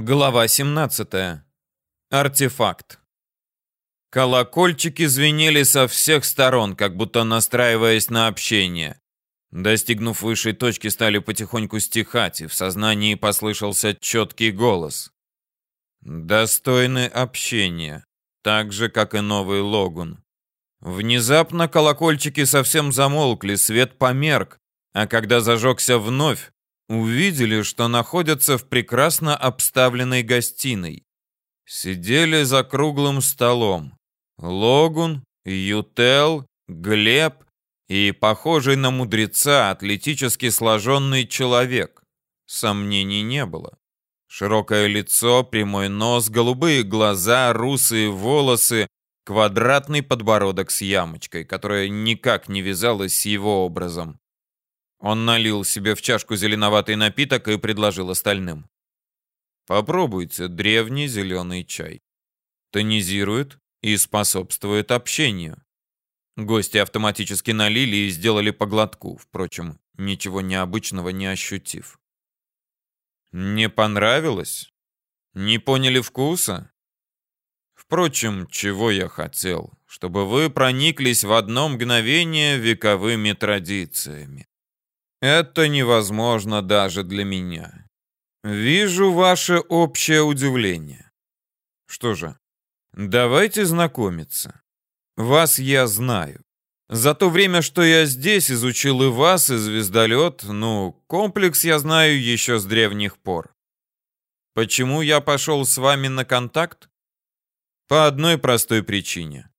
Глава 17. Артефакт. Колокольчики звенели со всех сторон, как будто настраиваясь на общение. Достигнув высшей точки, стали потихоньку стихать, и в сознании послышался четкий голос. Достойны общения, так же, как и новый логун. Внезапно колокольчики совсем замолкли, свет померк, а когда зажегся вновь, увидели, что находятся в прекрасно обставленной гостиной. Сидели за круглым столом. Логун, Ютел, Глеб и похожий на мудреца атлетически сложенный человек. Сомнений не было. Широкое лицо, прямой нос, голубые глаза, русые волосы, квадратный подбородок с ямочкой, которая никак не вязалась с его образом. Он налил себе в чашку зеленоватый напиток и предложил остальным. Попробуйте древний зеленый чай. Тонизирует и способствует общению. Гости автоматически налили и сделали по глотку, впрочем, ничего необычного не ощутив. Не понравилось? Не поняли вкуса? Впрочем, чего я хотел? Чтобы вы прониклись в одно мгновение вековыми традициями. Это невозможно даже для меня. Вижу ваше общее удивление. Что же, давайте знакомиться. Вас я знаю. За то время, что я здесь, изучил и вас, и звездолет, ну, комплекс я знаю еще с древних пор. Почему я пошел с вами на контакт? По одной простой причине.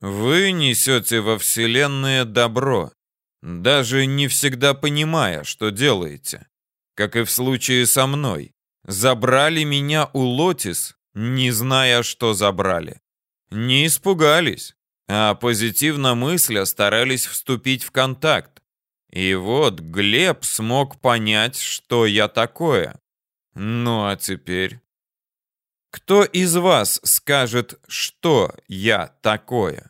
Вы несете во Вселенную добро, даже не всегда понимая, что делаете. Как и в случае со мной. Забрали меня у Лотис, не зная, что забрали. Не испугались, а позитивно мысля старались вступить в контакт. И вот Глеб смог понять, что я такое. Ну а теперь... Кто из вас скажет, что я такое?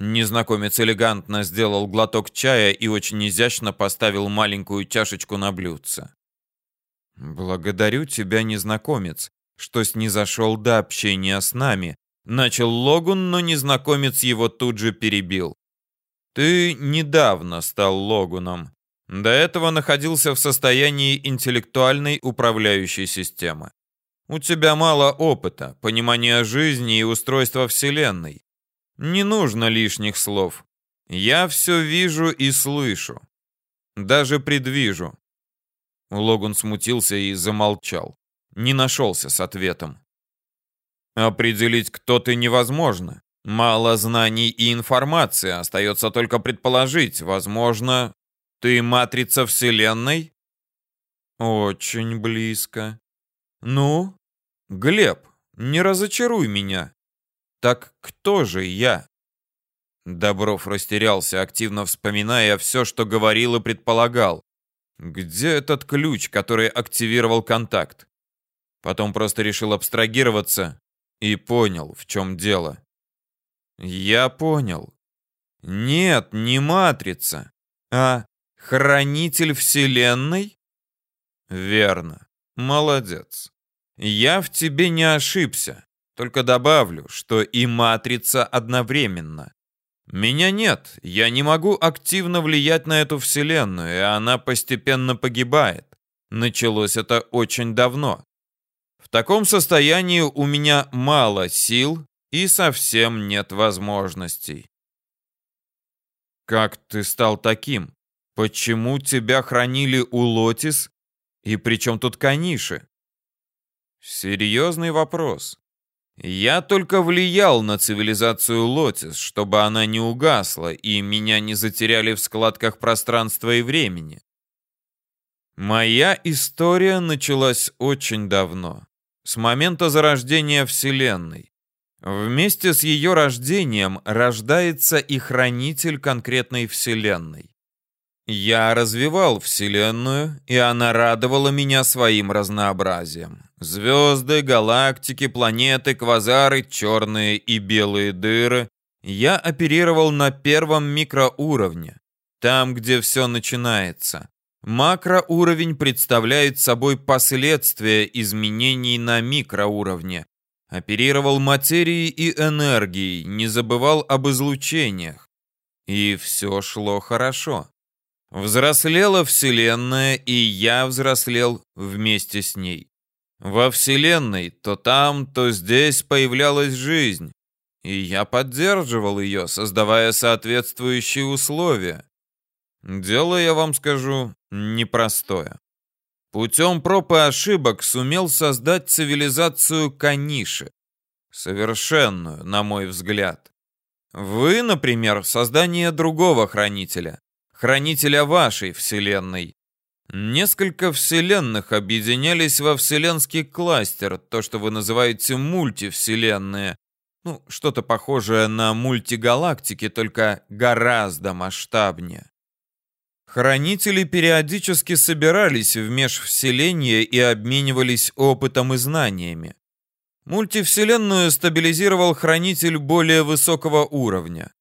Незнакомец элегантно сделал глоток чая и очень изящно поставил маленькую чашечку на блюдце. «Благодарю тебя, незнакомец, что снизошел до общения с нами», начал Логун, но незнакомец его тут же перебил. «Ты недавно стал Логуном. До этого находился в состоянии интеллектуальной управляющей системы. У тебя мало опыта, понимания жизни и устройства Вселенной. Не нужно лишних слов. Я все вижу и слышу. Даже предвижу. Логун смутился и замолчал. Не нашелся с ответом. Определить, кто ты, невозможно. Мало знаний и информации, остается только предположить. Возможно, ты матрица Вселенной? Очень близко. Ну, Глеб, не разочаруй меня. Так кто же я? Добров растерялся, активно вспоминая все, что говорил и предполагал. Где этот ключ, который активировал контакт? Потом просто решил абстрагироваться и понял, в чем дело. Я понял. Нет, не матрица, а хранитель вселенной? Верно. Молодец. Я в тебе не ошибся. Только добавлю, что и матрица одновременно. Меня нет, я не могу активно влиять на эту вселенную, и она постепенно погибает. Началось это очень давно. В таком состоянии у меня мало сил и совсем нет возможностей. Как ты стал таким? Почему тебя хранили у Лотис? И при чем тут Каниши? Серьезный вопрос. Я только влиял на цивилизацию Лотис, чтобы она не угасла и меня не затеряли в складках пространства и времени. Моя история началась очень давно, с момента зарождения Вселенной. Вместе с ее рождением рождается и хранитель конкретной Вселенной. Я развивал Вселенную, и она радовала меня своим разнообразием. Звезды, галактики, планеты, квазары, черные и белые дыры. Я оперировал на первом микроуровне, там, где все начинается. Макроуровень представляет собой последствия изменений на микроуровне. Оперировал материей и энергией, не забывал об излучениях. И все шло хорошо. Взрослела Вселенная, и я взрослел вместе с ней. Во Вселенной то там, то здесь появлялась жизнь, и я поддерживал ее, создавая соответствующие условия. Дело, я вам скажу, непростое. Путем проб и ошибок сумел создать цивилизацию Каниши. Совершенную, на мой взгляд. Вы, например, создание другого хранителя. Хранителя вашей вселенной. Несколько вселенных объединялись во вселенский кластер, то, что вы называете мультивселенные. Ну, что-то похожее на мультигалактики, только гораздо масштабнее. Хранители периодически собирались в межвселенье и обменивались опытом и знаниями. Мультивселенную стабилизировал хранитель более высокого уровня.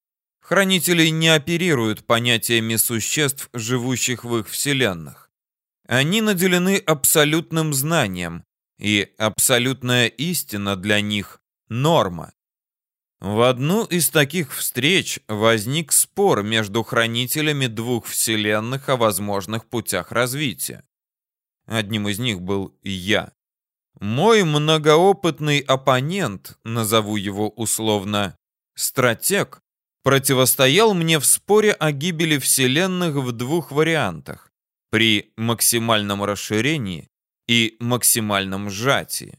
Хранители не оперируют понятиями существ, живущих в их вселенных. Они наделены абсолютным знанием, и абсолютная истина для них – норма. В одну из таких встреч возник спор между хранителями двух вселенных о возможных путях развития. Одним из них был я. Мой многоопытный оппонент, назову его условно стратег, противостоял мне в споре о гибели вселенных в двух вариантах: при максимальном расширении и максимальном сжатии.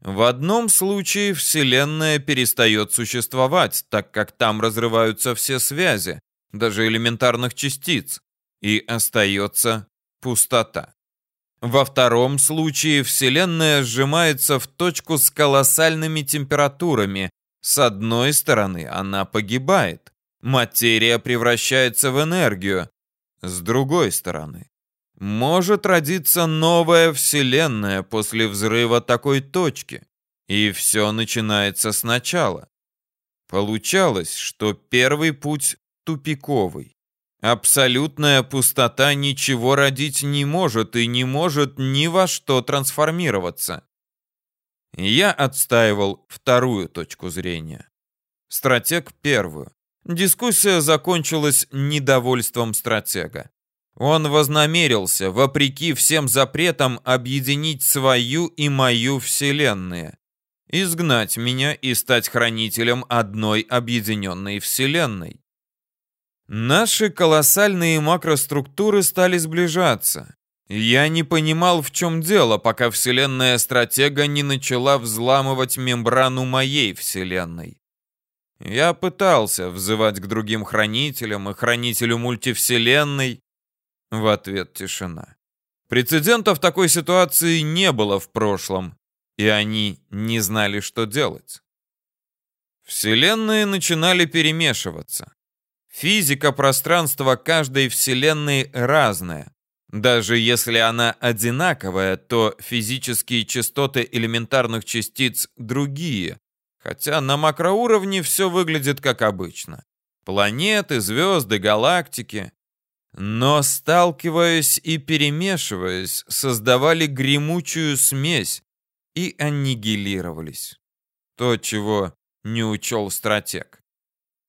В одном случае Вселенная перестает существовать, так как там разрываются все связи, даже элементарных частиц, и остается пустота. Во втором случае Вселенная сжимается в точку с колоссальными температурами. С одной стороны, она погибает. Материя превращается в энергию. С другой стороны, может родиться новая вселенная после взрыва такой точки, и все начинается сначала. Получалось, что первый путь тупиковый. Абсолютная пустота ничего родить не может и не может ни во что трансформироваться. Я отстаивал вторую точку зрения. Стратег первую. Дискуссия закончилась недовольством стратега. Он вознамерился, вопреки всем запретам, объединить свою и мою вселенные, изгнать меня и стать хранителем одной объединенной вселенной. Наши колоссальные макроструктуры стали сближаться. Я не понимал, в чем дело, пока вселенная стратега не начала взламывать мембрану моей вселенной. Я пытался взывать к другим хранителям и хранителю мультивселенной, в ответ тишина. Прецедентов такой ситуации не было в прошлом, и они не знали, что делать. Вселенные начинали перемешиваться. Физика пространства каждой вселенной разная. Даже если она одинаковая, то физические частоты элементарных частиц другие, хотя на макроуровне все выглядит как обычно. Планеты, звезды, галактики. Но, сталкиваясь и перемешиваясь, создавали гремучую смесь и аннигилировались. То, чего не учел стратег.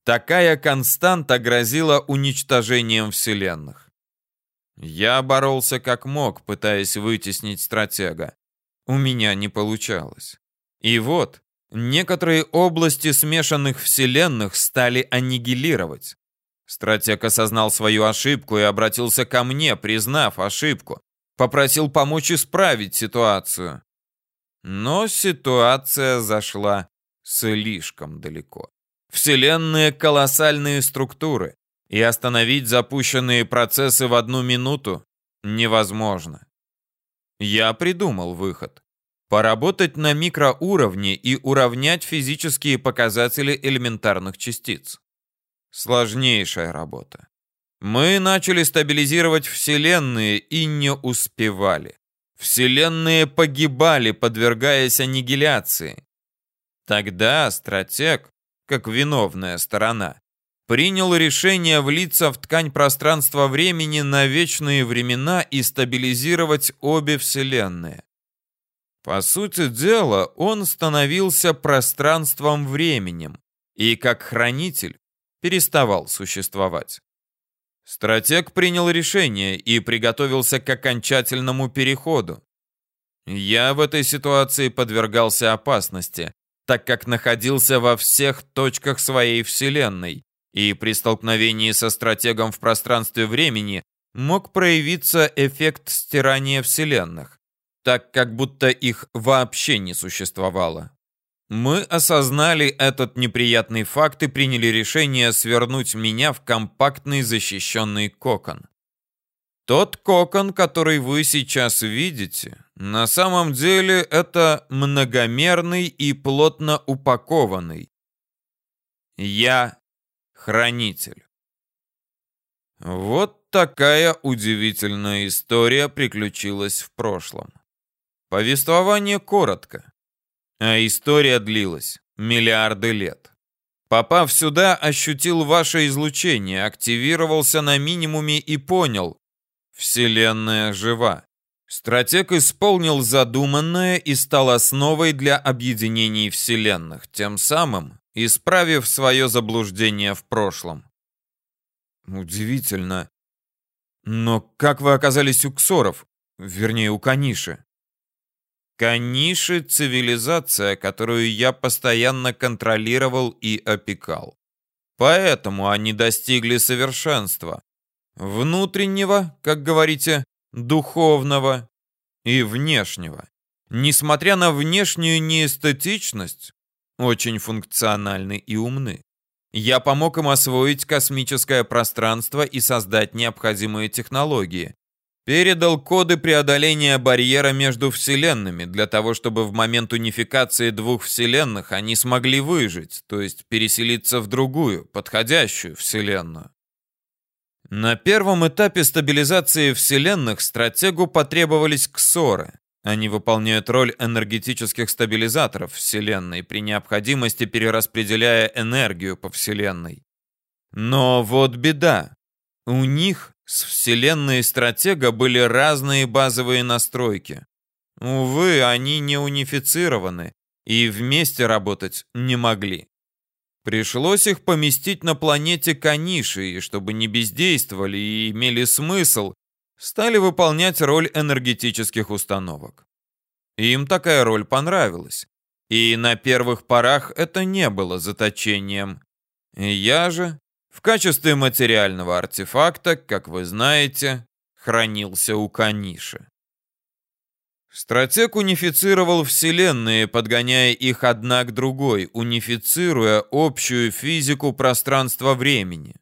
Такая константа грозила уничтожением вселенных. Я боролся как мог, пытаясь вытеснить стратега. У меня не получалось. И вот, некоторые области смешанных вселенных стали аннигилировать. Стратег осознал свою ошибку и обратился ко мне, признав ошибку. Попросил помочь исправить ситуацию. Но ситуация зашла слишком далеко. Вселенные — колоссальные структуры, и остановить запущенные процессы в одну минуту невозможно. Я придумал выход. Поработать на микроуровне и уравнять физические показатели элементарных частиц. Сложнейшая работа. Мы начали стабилизировать вселенные и не успевали. Вселенные погибали, подвергаясь аннигиляции. Тогда стратег, как виновная сторона, принял решение влиться в ткань пространства-времени на вечные времена и стабилизировать обе вселенные. По сути дела, он становился пространством-временем и, как хранитель, переставал существовать. Стратег принял решение и приготовился к окончательному переходу. Я в этой ситуации подвергался опасности, так как находился во всех точках своей вселенной, и при столкновении со стратегом в пространстве времени мог проявиться эффект стирания вселенных так как будто их вообще не существовало. Мы осознали этот неприятный факт и приняли решение свернуть меня в компактный защищенный кокон. Тот кокон, который вы сейчас видите, на самом деле это многомерный и плотно упакованный. Я хранитель. Вот такая удивительная история приключилась в прошлом. Повествование коротко, а история длилась миллиарды лет. Попав сюда, ощутил ваше излучение, активировался на минимуме и понял – Вселенная жива. Стратег исполнил задуманное и стал основой для объединений вселенных, тем самым исправив свое заблуждение в прошлом. Удивительно. Но как вы оказались у Ксоров? Вернее, у Каниши? Каниши — цивилизация, которую я постоянно контролировал и опекал. Поэтому они достигли совершенства. Внутреннего, как говорите, духовного и внешнего. Несмотря на внешнюю неэстетичность, очень функциональны и умны. Я помог им освоить космическое пространство и создать необходимые технологии. Передал коды преодоления барьера между вселенными для того, чтобы в момент унификации двух вселенных они смогли выжить, то есть переселиться в другую, подходящую вселенную. На первом этапе стабилизации вселенных стратегу потребовались ксоры. Они выполняют роль энергетических стабилизаторов вселенной, при необходимости перераспределяя энергию по вселенной. Но вот беда. У них с вселенной стратега были разные базовые настройки. Увы, они не унифицированы и вместе работать не могли. Пришлось их поместить на планете Каниши, чтобы не бездействовали и имели смысл, стали выполнять роль энергетических установок. Им такая роль понравилась. И на первых порах это не было заточением. Я же в качестве материального артефакта, как вы знаете, хранился у Каниши. Стратег унифицировал вселенные, подгоняя их одна к другой, унифицируя общую физику пространства-времени.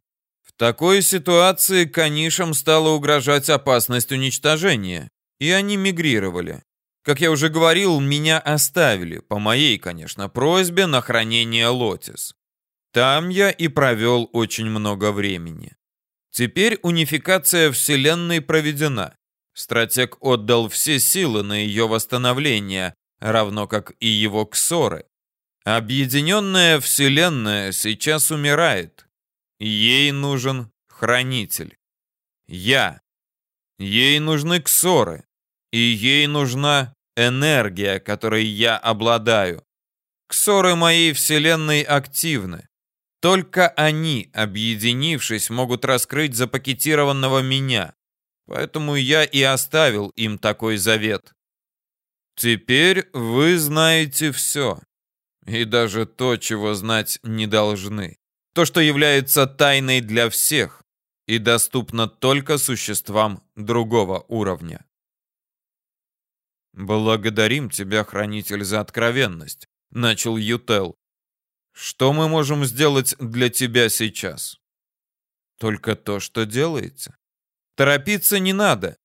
Такой ситуации Канишам стала угрожать опасность уничтожения, и они мигрировали. Как я уже говорил, меня оставили, по моей, конечно, просьбе, на хранение Лотис. Там я и провел очень много времени. Теперь унификация Вселенной проведена. Стратег отдал все силы на ее восстановление, равно как и его ксоры. Объединенная Вселенная сейчас умирает. Ей нужен хранитель. Я. Ей нужны ксоры. И ей нужна энергия, которой я обладаю. Ксоры моей Вселенной активны. Только они, объединившись, могут раскрыть запакетированного меня. Поэтому я и оставил им такой завет. Теперь вы знаете все. И даже то, чего знать не должны. То, что является тайной для всех и доступно только существам другого уровня. «Благодарим тебя, хранитель, за откровенность», — начал Ютел. Что мы можем сделать для тебя сейчас? Только то, что делаете. Торопиться не надо.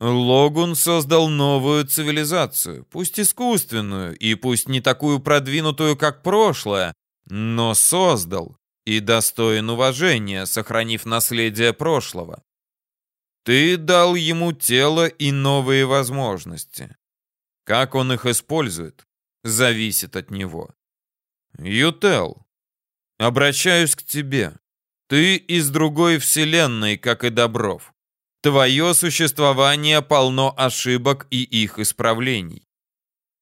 Логун создал новую цивилизацию, пусть искусственную и пусть не такую продвинутую, как прошлое, но создал и достоин уважения, сохранив наследие прошлого. Ты дал ему тело и новые возможности. Как он их использует, зависит от него. Ютел, обращаюсь к тебе. Ты из другой вселенной, как и Добров. Твое существование полно ошибок и их исправлений.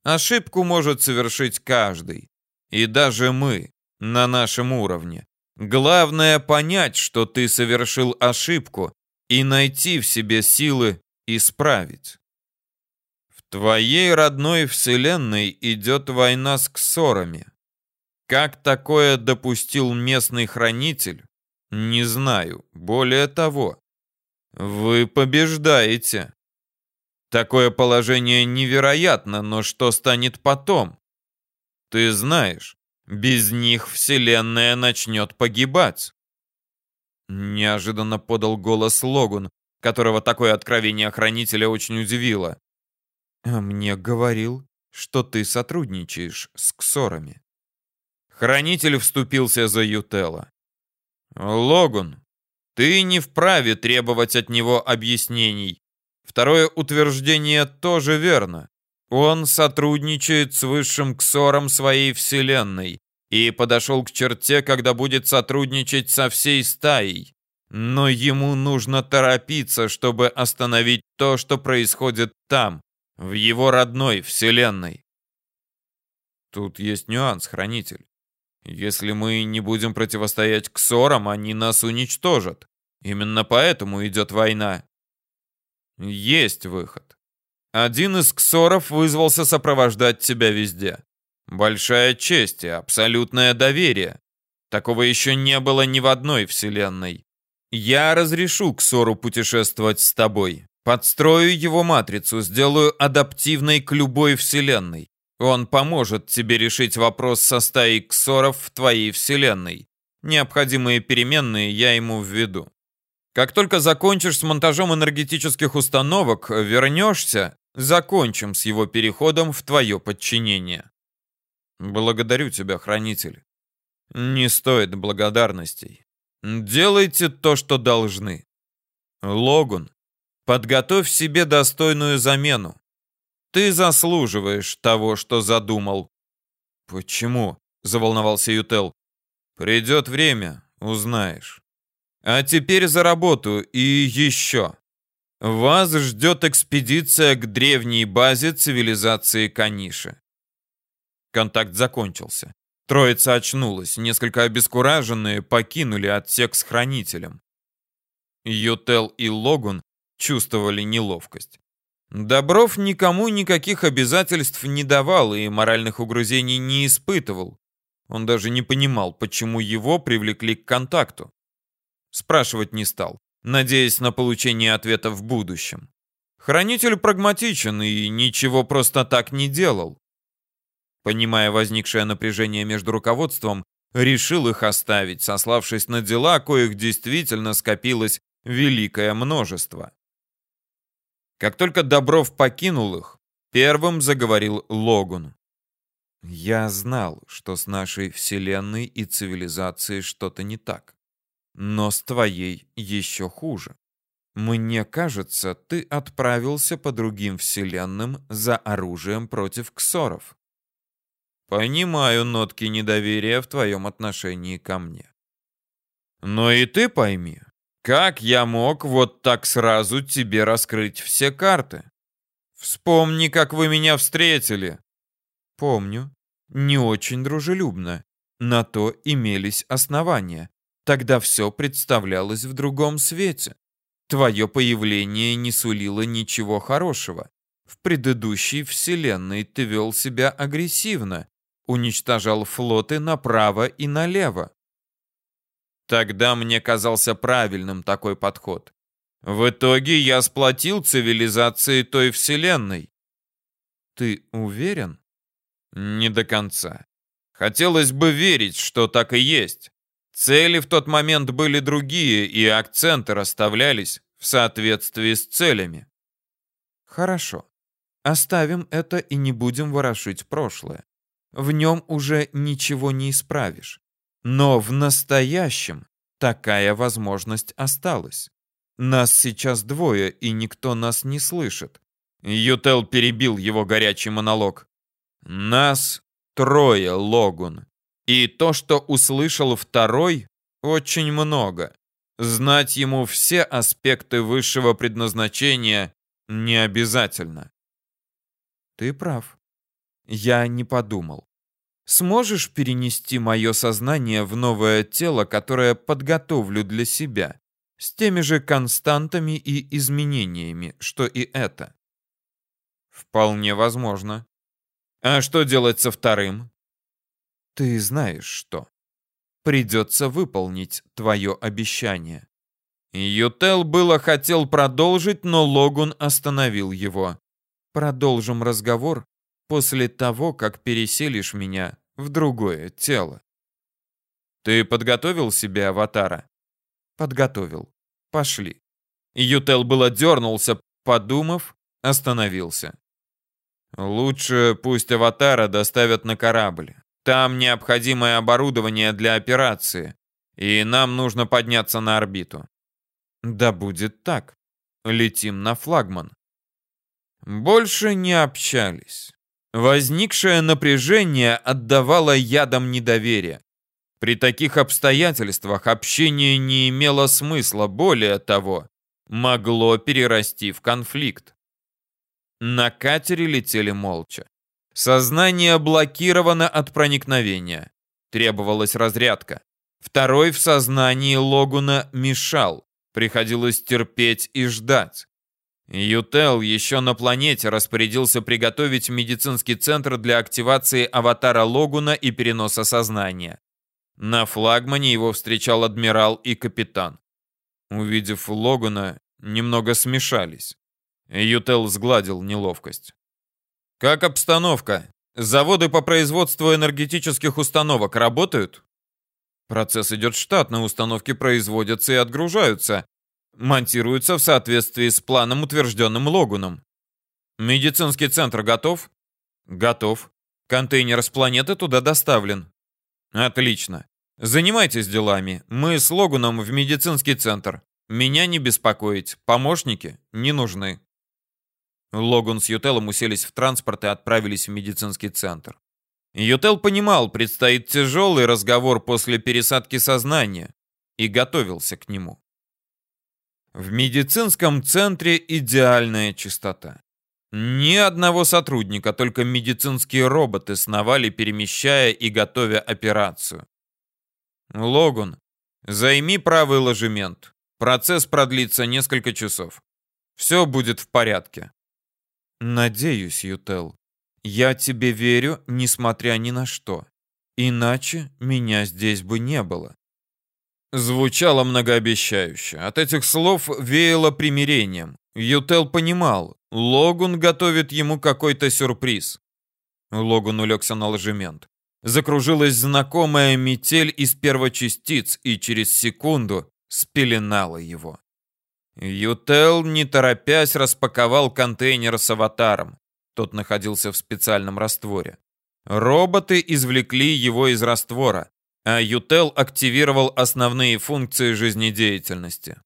Ошибку может совершить каждый, и даже мы на нашем уровне. Главное понять, что ты совершил ошибку, и найти в себе силы исправить. В твоей родной вселенной идет война с ксорами. Как такое допустил местный хранитель, не знаю. Более того, вы побеждаете. Такое положение невероятно, но что станет потом? Ты знаешь, без них Вселенная начнет погибать. Неожиданно подал голос Логун, которого такое откровение хранителя очень удивило. «А мне говорил, что ты сотрудничаешь с ксорами. Хранитель вступился за Ютела. «Логун, ты не вправе требовать от него объяснений. Второе утверждение тоже верно. Он сотрудничает с высшим ксором своей вселенной и подошел к черте, когда будет сотрудничать со всей стаей. Но ему нужно торопиться, чтобы остановить то, что происходит там, в его родной вселенной. Тут есть нюанс, хранитель. Если мы не будем противостоять ксорам, они нас уничтожат. Именно поэтому идет война. Есть выход. Один из ксоров вызвался сопровождать тебя везде. Большая честь и абсолютное доверие. Такого еще не было ни в одной вселенной. Я разрешу Ксору путешествовать с тобой. Подстрою его матрицу, сделаю адаптивной к любой вселенной. Он поможет тебе решить вопрос со стаей ксоров в твоей вселенной. Необходимые переменные я ему введу. Как только закончишь с монтажом энергетических установок, вернешься, закончим с его переходом в твое подчинение. Благодарю тебя, хранитель. Не стоит благодарностей. Делайте то, что должны. Логун, подготовь себе достойную замену. Ты заслуживаешь того, что задумал. Почему? Заволновался Ютел. Придет время, узнаешь. А теперь за работу и еще. Вас ждет экспедиция к древней базе цивилизации Каниши. Контакт закончился. Троица очнулась, несколько обескураженные покинули отсек с хранителем. Ютел и Логун чувствовали неловкость. Добров никому никаких обязательств не давал и моральных угрызений не испытывал. Он даже не понимал, почему его привлекли к контакту. Спрашивать не стал, надеясь на получение ответа в будущем. Хранитель прагматичен и ничего просто так не делал. Понимая возникшее напряжение между руководством, решил их оставить, сославшись на дела, коих действительно скопилось великое множество. Как только Добров покинул их, первым заговорил Логун. «Я знал, что с нашей вселенной и цивилизацией что-то не так. Но с твоей еще хуже. Мне кажется, ты отправился по другим вселенным за оружием против ксоров. Понимаю нотки недоверия в твоем отношении ко мне. Но и ты пойми, как я мог вот так сразу тебе раскрыть все карты? Вспомни, как вы меня встретили. Помню. Не очень дружелюбно. На то имелись основания. Тогда все представлялось в другом свете. Твое появление не сулило ничего хорошего. В предыдущей вселенной ты вел себя агрессивно, уничтожал флоты направо и налево. Тогда мне казался правильным такой подход. В итоге я сплотил цивилизации той вселенной. Ты уверен? Не до конца. Хотелось бы верить, что так и есть. Цели в тот момент были другие, и акценты расставлялись в соответствии с целями. Хорошо. Оставим это и не будем ворошить прошлое. В нем уже ничего не исправишь. Но в настоящем такая возможность осталась. Нас сейчас двое, и никто нас не слышит. Ютел перебил его горячий монолог. Нас трое, Логун. И то, что услышал второй, очень много. Знать ему все аспекты высшего предназначения не обязательно. Ты прав. Я не подумал. Сможешь перенести мое сознание в новое тело, которое подготовлю для себя, с теми же константами и изменениями, что и это? Вполне возможно. А что делать со вторым? Ты знаешь что. Придется выполнить твое обещание. Ютел было хотел продолжить, но Логун остановил его. Продолжим разговор после того, как переселишь меня в другое тело. Ты подготовил себе аватара? Подготовил. Пошли. Ютел было дернулся, подумав, остановился. Лучше пусть аватара доставят на корабль. Там необходимое оборудование для операции, и нам нужно подняться на орбиту. Да будет так. Летим на флагман. Больше не общались. Возникшее напряжение отдавало ядом недоверия. При таких обстоятельствах общение не имело смысла, более того, могло перерасти в конфликт. На катере летели молча. Сознание блокировано от проникновения. Требовалась разрядка. Второй в сознании Логуна мешал. Приходилось терпеть и ждать. Ютел еще на планете распорядился приготовить медицинский центр для активации аватара Логуна и переноса сознания. На флагмане его встречал адмирал и капитан. Увидев Логуна, немного смешались. Ютел сгладил неловкость. «Как обстановка? Заводы по производству энергетических установок работают?» Процесс идет штатно, установки производятся и отгружаются монтируются в соответствии с планом, утвержденным Логуном. Медицинский центр готов? Готов. Контейнер с планеты туда доставлен. Отлично. Занимайтесь делами. Мы с Логуном в медицинский центр. Меня не беспокоить. Помощники не нужны. Логун с Ютелом уселись в транспорт и отправились в медицинский центр. Ютел понимал, предстоит тяжелый разговор после пересадки сознания и готовился к нему. В медицинском центре идеальная чистота. Ни одного сотрудника, только медицинские роботы сновали, перемещая и готовя операцию. Логун, займи правый ложемент. Процесс продлится несколько часов. Все будет в порядке. Надеюсь, Ютел. Я тебе верю, несмотря ни на что. Иначе меня здесь бы не было. Звучало многообещающе. От этих слов веяло примирением. Ютел понимал, Логун готовит ему какой-то сюрприз. Логун улегся на ложемент. Закружилась знакомая метель из первочастиц и через секунду спеленала его. Ютел, не торопясь, распаковал контейнер с аватаром. Тот находился в специальном растворе. Роботы извлекли его из раствора а Ютел активировал основные функции жизнедеятельности.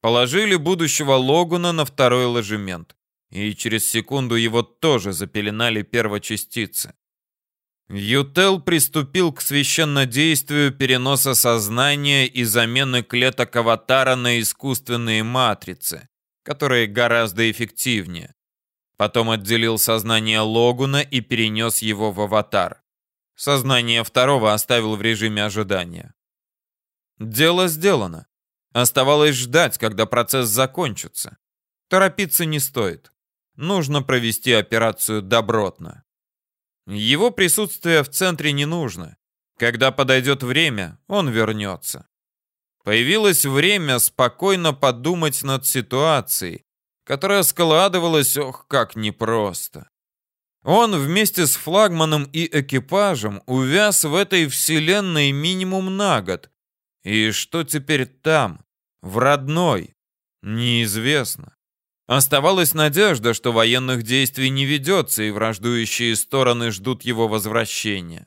Положили будущего Логуна на второй ложемент, и через секунду его тоже запеленали первочастицы. Ютел приступил к священнодействию переноса сознания и замены клеток аватара на искусственные матрицы, которые гораздо эффективнее. Потом отделил сознание Логуна и перенес его в аватар. Сознание второго оставил в режиме ожидания. Дело сделано. Оставалось ждать, когда процесс закончится. Торопиться не стоит. Нужно провести операцию добротно. Его присутствие в центре не нужно. Когда подойдет время, он вернется. Появилось время спокойно подумать над ситуацией, которая складывалась, ох, как непросто. Он вместе с флагманом и экипажем увяз в этой вселенной минимум на год. И что теперь там, в родной, неизвестно. Оставалась надежда, что военных действий не ведется, и враждующие стороны ждут его возвращения.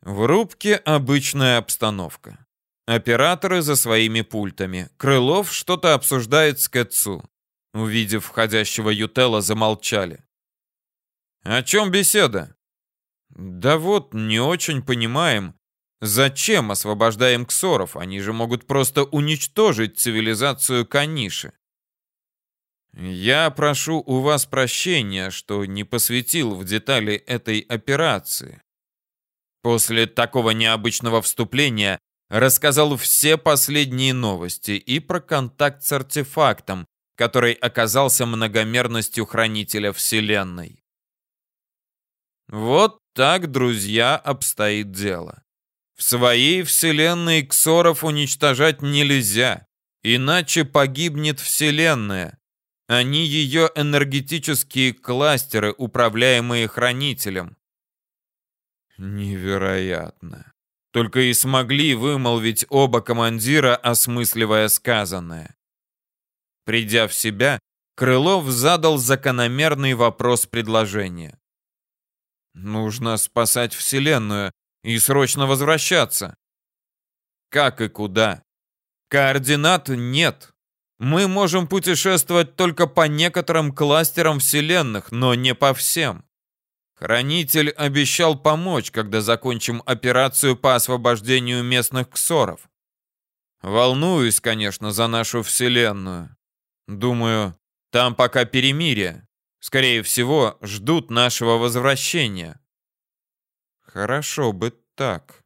В рубке обычная обстановка. Операторы за своими пультами. Крылов что-то обсуждает с Кэтсу. Увидев входящего Ютела, замолчали. «О чем беседа?» «Да вот, не очень понимаем. Зачем освобождаем ксоров? Они же могут просто уничтожить цивилизацию Каниши. Я прошу у вас прощения, что не посвятил в детали этой операции. После такого необычного вступления рассказал все последние новости и про контакт с артефактом, который оказался многомерностью хранителя Вселенной. Вот так, друзья, обстоит дело. В своей Вселенной ксоров уничтожать нельзя, иначе погибнет Вселенная. Они ее энергетические кластеры, управляемые хранителем. Невероятно. Только и смогли вымолвить оба командира, осмысливая сказанное. Придя в себя, Крылов задал закономерный вопрос предложения. «Нужно спасать Вселенную и срочно возвращаться». «Как и куда?» «Координат нет. Мы можем путешествовать только по некоторым кластерам Вселенных, но не по всем. Хранитель обещал помочь, когда закончим операцию по освобождению местных ксоров. Волнуюсь, конечно, за нашу Вселенную. Думаю, там пока перемирие. Скорее всего, ждут нашего возвращения. Хорошо бы так.